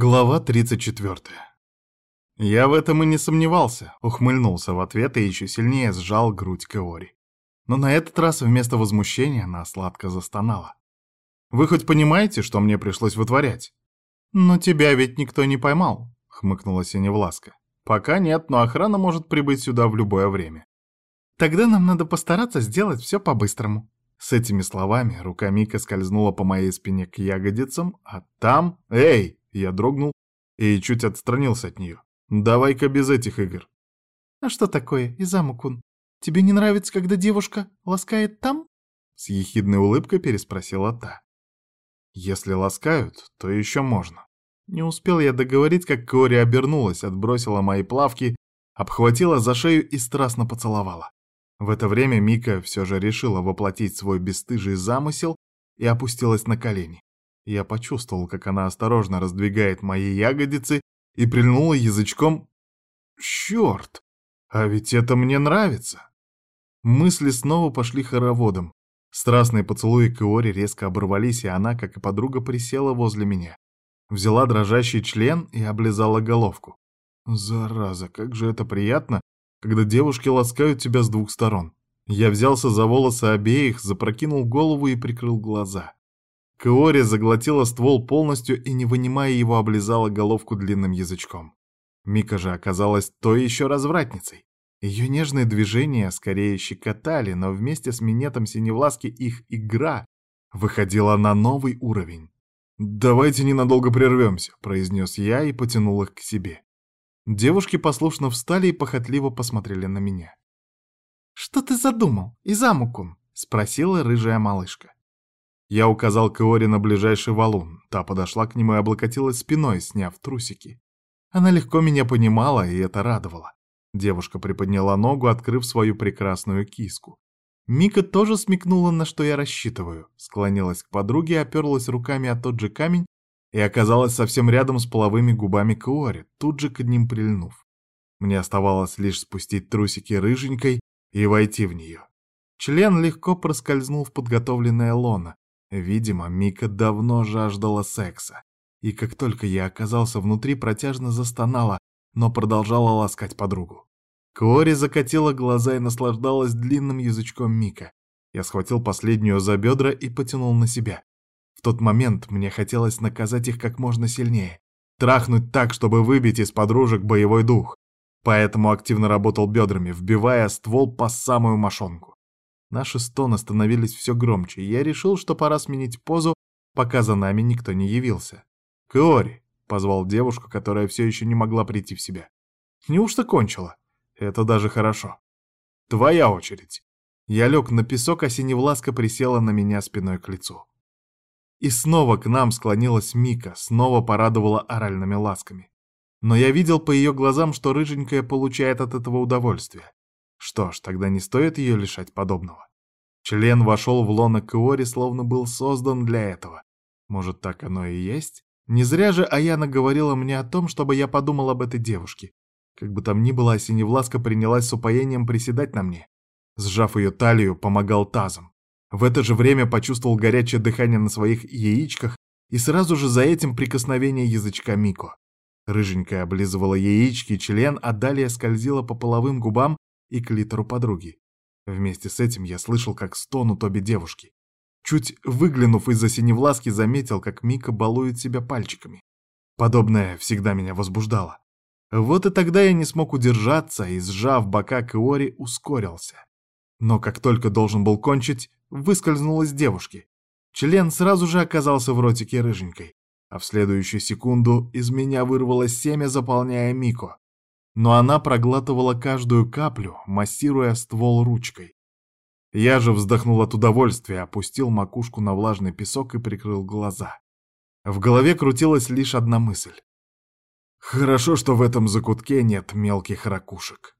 Глава 34. Я в этом и не сомневался, ухмыльнулся в ответ и еще сильнее сжал грудь Кеори. Но на этот раз вместо возмущения она сладко застонала. «Вы хоть понимаете, что мне пришлось вытворять?» «Но тебя ведь никто не поймал», — хмыкнула Синевласка. «Пока нет, но охрана может прибыть сюда в любое время». «Тогда нам надо постараться сделать все по-быстрому». С этими словами рука Мика скользнула по моей спине к ягодицам, а там... «Эй!» Я дрогнул и чуть отстранился от нее. «Давай-ка без этих игр». «А что такое, Изаму-кун? Тебе не нравится, когда девушка ласкает там?» С ехидной улыбкой переспросила та. «Если ласкают, то еще можно». Не успел я договорить, как Кори обернулась, отбросила мои плавки, обхватила за шею и страстно поцеловала. В это время Мика все же решила воплотить свой бесстыжий замысел и опустилась на колени. Я почувствовал, как она осторожно раздвигает мои ягодицы и прильнула язычком. Черт! А ведь это мне нравится! Мысли снова пошли хороводом. Страстные поцелуи Киори резко оборвались, и она, как и подруга, присела возле меня. Взяла дрожащий член и облизала головку. Зараза, как же это приятно, когда девушки ласкают тебя с двух сторон. Я взялся за волосы обеих, запрокинул голову и прикрыл глаза. Кеори заглотила ствол полностью и, не вынимая его, облизала головку длинным язычком. Мика же оказалась той еще развратницей. Ее нежные движения скорее щекотали, но вместе с минетом Синевласки их игра выходила на новый уровень. «Давайте ненадолго прервемся», — произнес я и потянул их к себе. Девушки послушно встали и похотливо посмотрели на меня. «Что ты задумал, Изамукун?» — спросила рыжая малышка. Я указал Кеори на ближайший валун. Та подошла к нему и облокотилась спиной, сняв трусики. Она легко меня понимала, и это радовало. Девушка приподняла ногу, открыв свою прекрасную киску. Мика тоже смекнула, на что я рассчитываю. Склонилась к подруге, оперлась руками о тот же камень и оказалась совсем рядом с половыми губами Кеори, тут же к ним прильнув. Мне оставалось лишь спустить трусики рыженькой и войти в нее. Член легко проскользнул в подготовленное лоно, Видимо, Мика давно жаждала секса. И как только я оказался внутри, протяжно застонала, но продолжала ласкать подругу. Кори закатила глаза и наслаждалась длинным язычком Мика. Я схватил последнюю за бедра и потянул на себя. В тот момент мне хотелось наказать их как можно сильнее. Трахнуть так, чтобы выбить из подружек боевой дух. Поэтому активно работал бедрами, вбивая ствол по самую мошонку. Наши стоны становились все громче, и я решил, что пора сменить позу, пока за нами никто не явился. «Кеори!» — позвал девушку, которая все еще не могла прийти в себя. «Неужто кончила? Это даже хорошо. Твоя очередь!» Я лег на песок, а синевласка присела на меня спиной к лицу. И снова к нам склонилась Мика, снова порадовала оральными ласками. Но я видел по ее глазам, что рыженькая получает от этого удовольствие. Что ж, тогда не стоит ее лишать подобного. Член вошел в лоно Кеори, словно был создан для этого. Может, так оно и есть? Не зря же Аяна говорила мне о том, чтобы я подумал об этой девушке. Как бы там ни было, Синевласка принялась с упоением приседать на мне. Сжав ее талию, помогал тазом. В это же время почувствовал горячее дыхание на своих яичках и сразу же за этим прикосновение язычка Мико. Рыженькая облизывала яички член, а далее скользила по половым губам, и клитору подруги. Вместе с этим я слышал, как стонут обе девушки. Чуть выглянув из-за синевласки, заметил, как Мика балует себя пальчиками. Подобное всегда меня возбуждало. Вот и тогда я не смог удержаться и, сжав бока Киори, ускорился. Но как только должен был кончить, выскользнул из девушки. Член сразу же оказался в ротике рыженькой, а в следующую секунду из меня вырвалось семя, заполняя Мико но она проглатывала каждую каплю, массируя ствол ручкой. Я же вздохнул от удовольствия, опустил макушку на влажный песок и прикрыл глаза. В голове крутилась лишь одна мысль. Хорошо, что в этом закутке нет мелких ракушек.